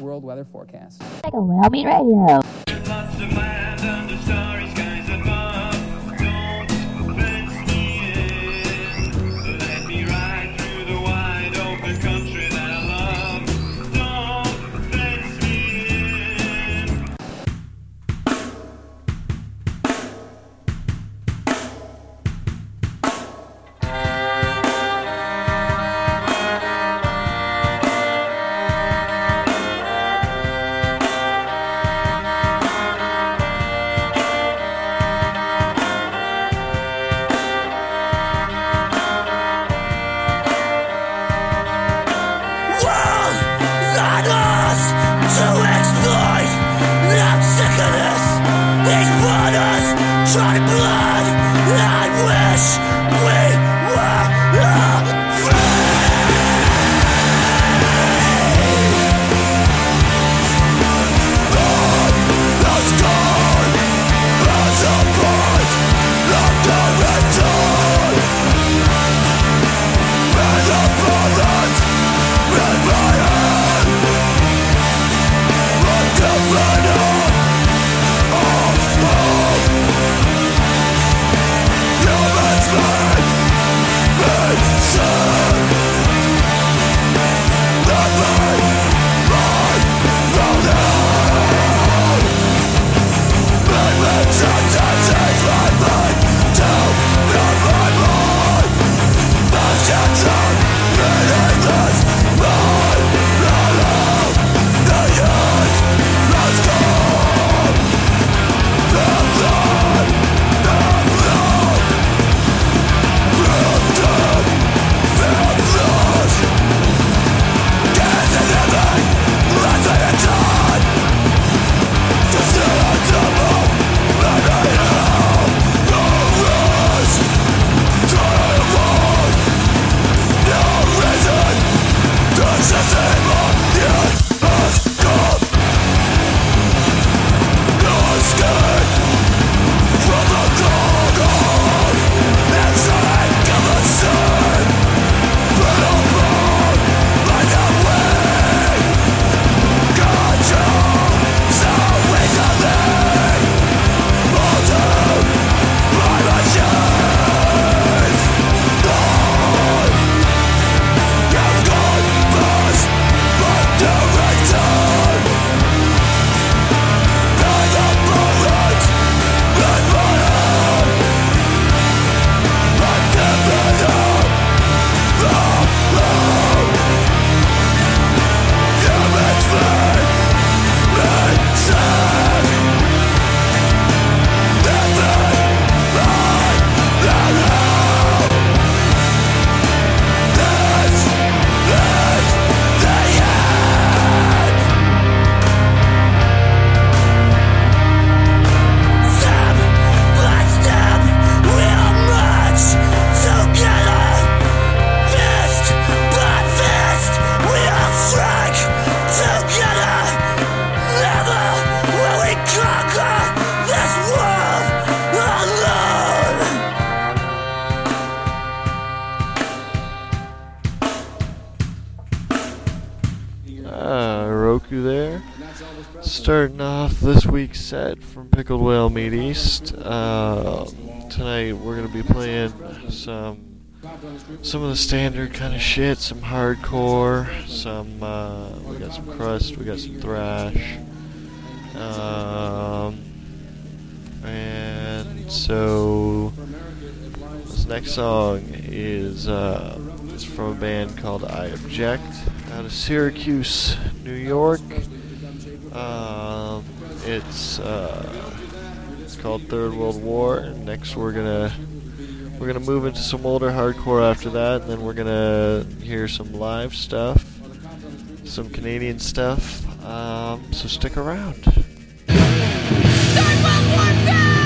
world weather forecast. Like a well mean radio. Starting off this week's set from Pickled Whale Meat East. Uh, tonight we're gonna be playing some some of the standard kind of shit, some hardcore, some uh, we got some crust, we got some thrash, um, and so this next song is uh, is from a band called I Object out of Syracuse, New York. Um, it's uh, it's called Third World War. And next we're gonna we're gonna move into some older hardcore after that, and then we're gonna hear some live stuff, some Canadian stuff. Um, so stick around. People try to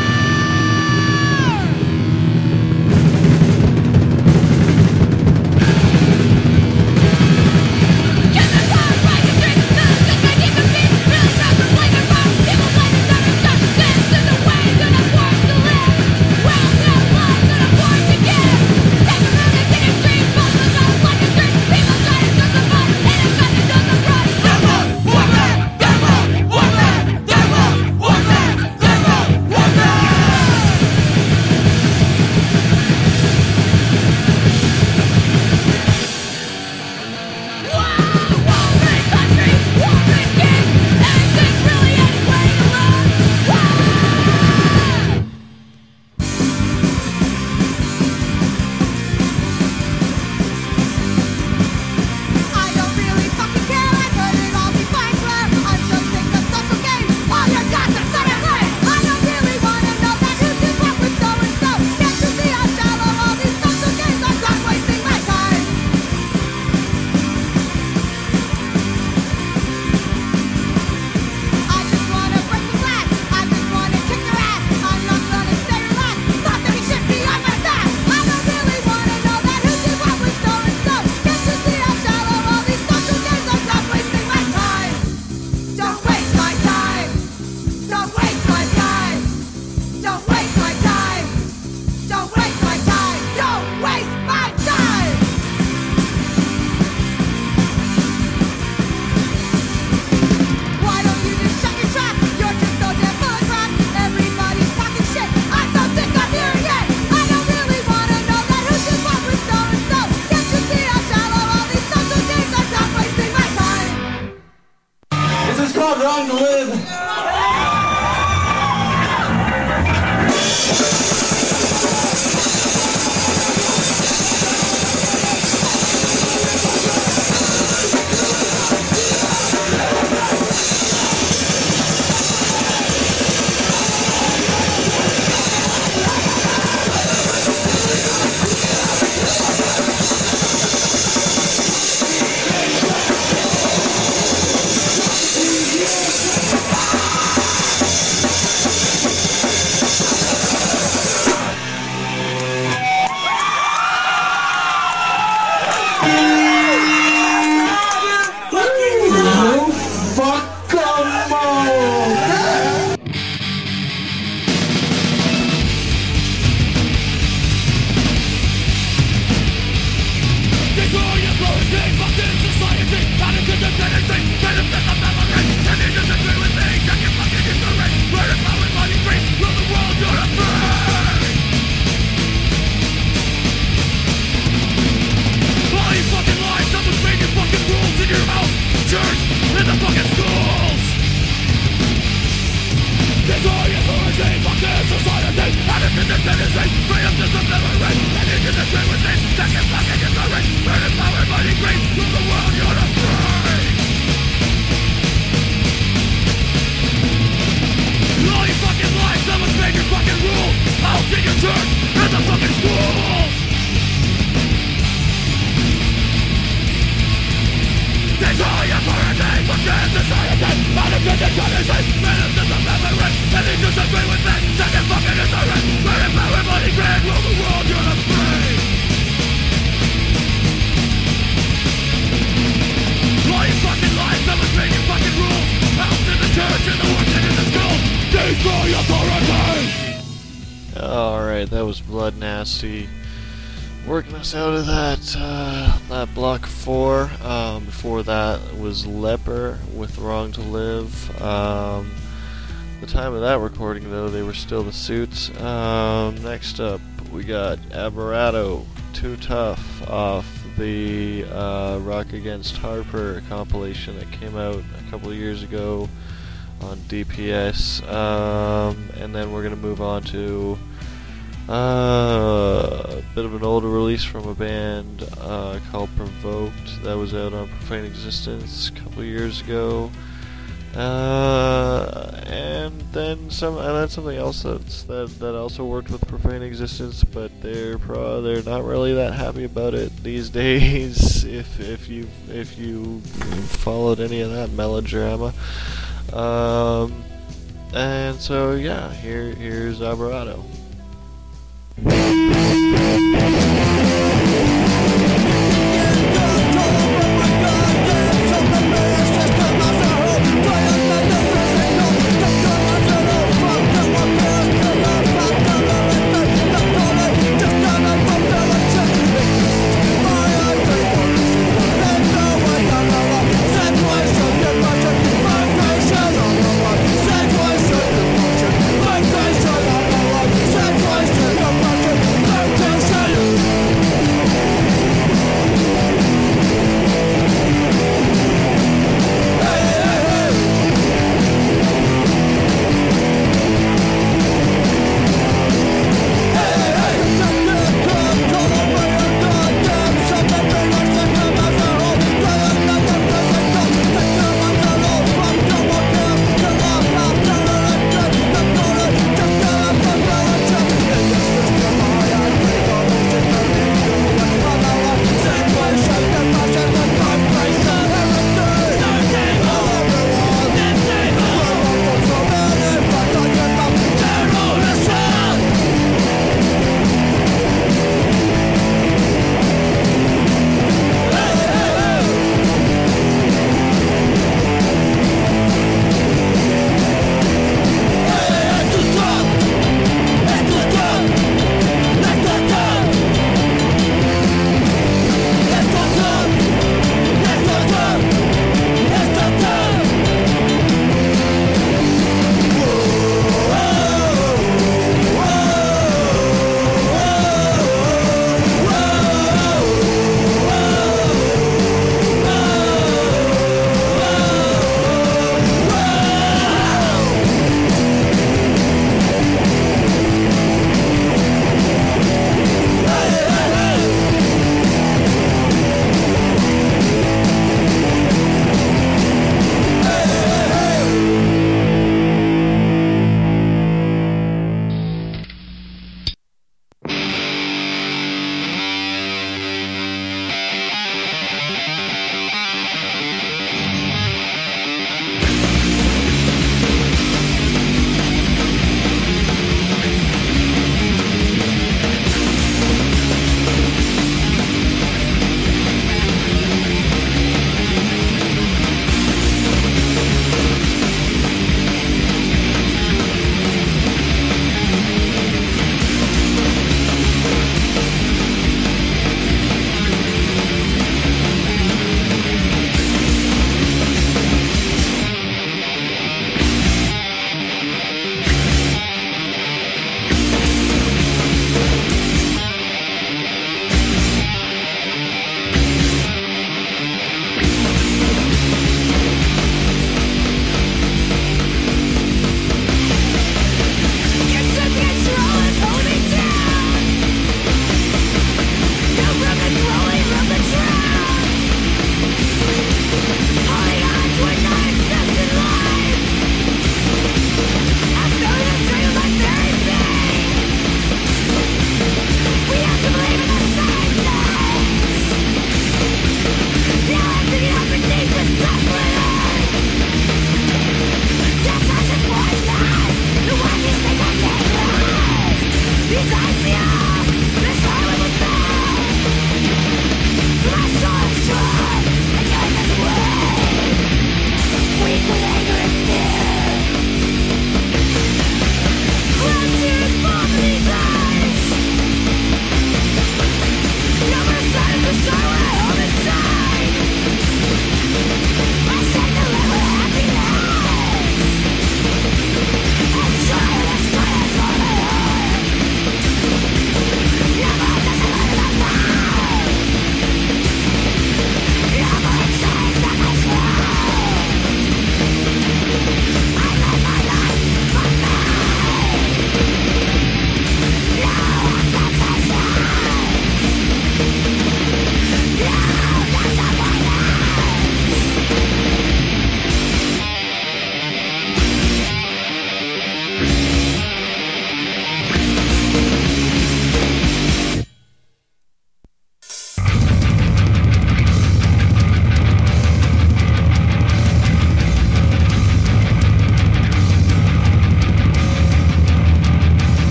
Alright, that was Blood Nasty. Working us out of that uh, that block four. Um, before that was Leper with Wrong to Live. Um, the time of that recording, though, they were still the Suits. Um, next up, we got Aberrato, Too Tough, off the uh, Rock Against Harper compilation that came out a couple years ago on DPS. Um, and then we're going to move on to uh, a bit of an older release from a band uh, called Provoked that was out on Profane Existence a couple years ago. Uh, and then some, and then something else that's, that that also worked with Profane Existence, but they're pro, they're not really that happy about it these days. If if you if you followed any of that melodrama, um, and so yeah, here here's Alvarado.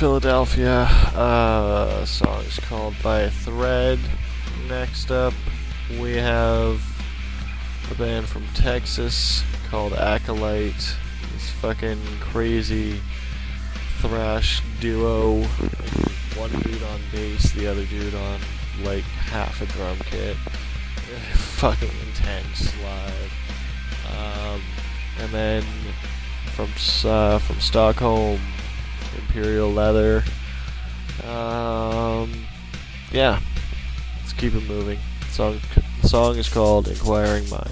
Philadelphia. Uh, song is called By Thread. Next up, we have a band from Texas called Acolyte. This fucking crazy thrash duo. One dude on bass, the other dude on like half a drum kit. fucking intense live. Um, and then from uh, from Stockholm, Imperial Leather. Um, yeah, let's keep it moving. The song the song is called "Inquiring Mind."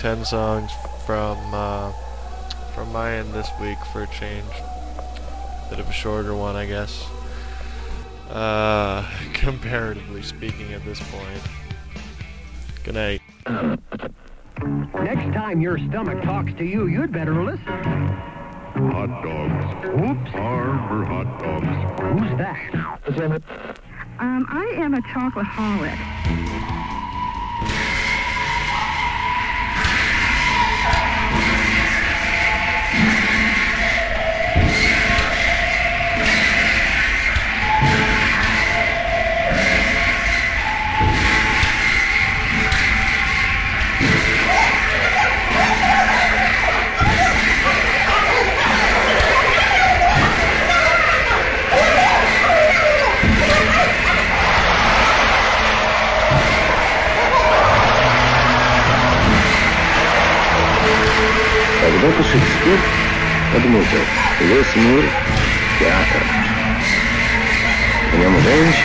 Ten songs from uh, from my end this week for a change. Bit of a shorter one, I guess. Uh, comparatively speaking, at this point. Good night. Next time your stomach talks to you, you'd better listen. Hot dogs. Oops. R for hot dogs. Who's that? Um, I am a chocoholic.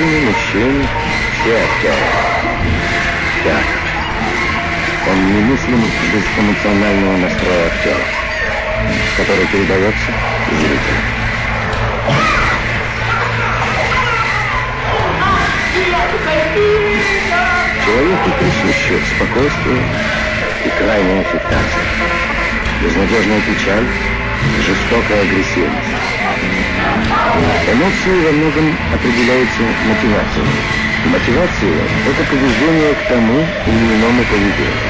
Женщины, мужчины, все актеры. Театр. Он немыслим без эмоционального настроя актера, который передается зрителю. Человеку присуще спокойствие и крайняя аффектация. Безнадежная печаль, жестокая агрессивность. Эмоции во многом определяются мотивацией. Мотивация – это побуждение к тому или иному поведению.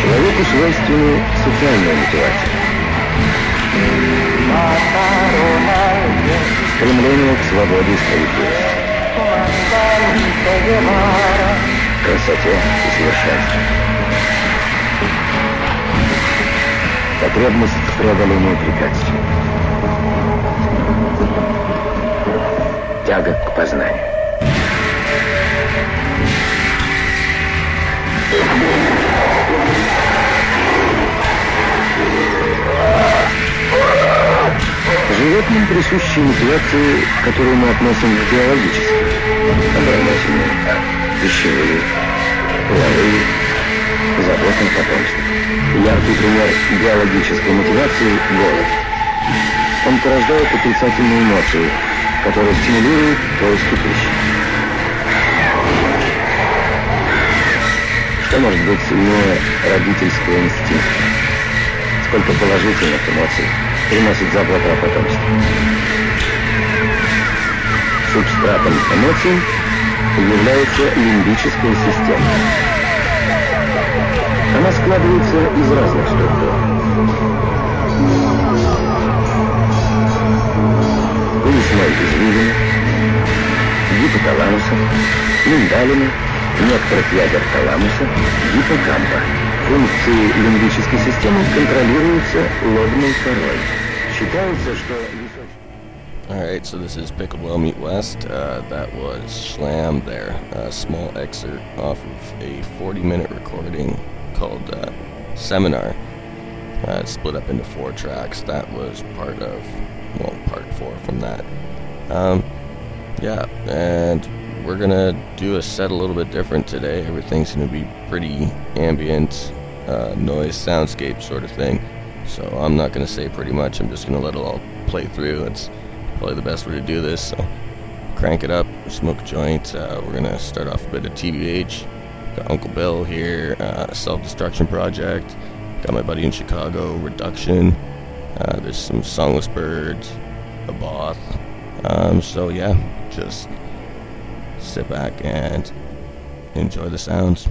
Человеку свойственны социальная мотивация. Стремление к свободе и справедливости. Красоте и совершенству. Потребность в преодолении препятствий. Тяга к познанию. Животным присущи мотивации, которые мы относим к биологическим. Оборонательные, пищевые, половые, забота о потомстве. Яркий пример биологической мотивации – голод. Он порождает отрицательные эмоции, которые стимулируют поиски пищи. Что может быть сильнее родительского инстинкта? Сколько положительных эмоций приносит забота о потомстве. Субстратом эмоций является лимбическая система. Она складывается из разных структур. весьма безжизненно, гипоталамуса, миндалина, некоторых ядер таламуса, гиппокампа. Функции лимбической системы контролируются лобной корой. Считается, что... Alright, so this is Pickled Whale Meat West. Uh, that was Slam there, a small excerpt off of a 40 minute recording called uh, Seminar. Uh, split up into four tracks. That was part of, well, part four from that. Um, yeah, and we're gonna do a set a little bit different today. Everything's gonna be pretty ambient, uh, noise, soundscape sort of thing. So I'm not gonna say pretty much. I'm just gonna let it all play through. It's probably the best way to do this. So crank it up, smoke a joint. Uh, we're gonna start off a bit of TBH. Got Uncle Bill here, uh, Self Destruction Project. Got my buddy in Chicago, Reduction. Uh, there's some Songless Birds, a Both. Um, so yeah, just sit back and enjoy the sounds.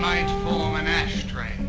Might form an ashtray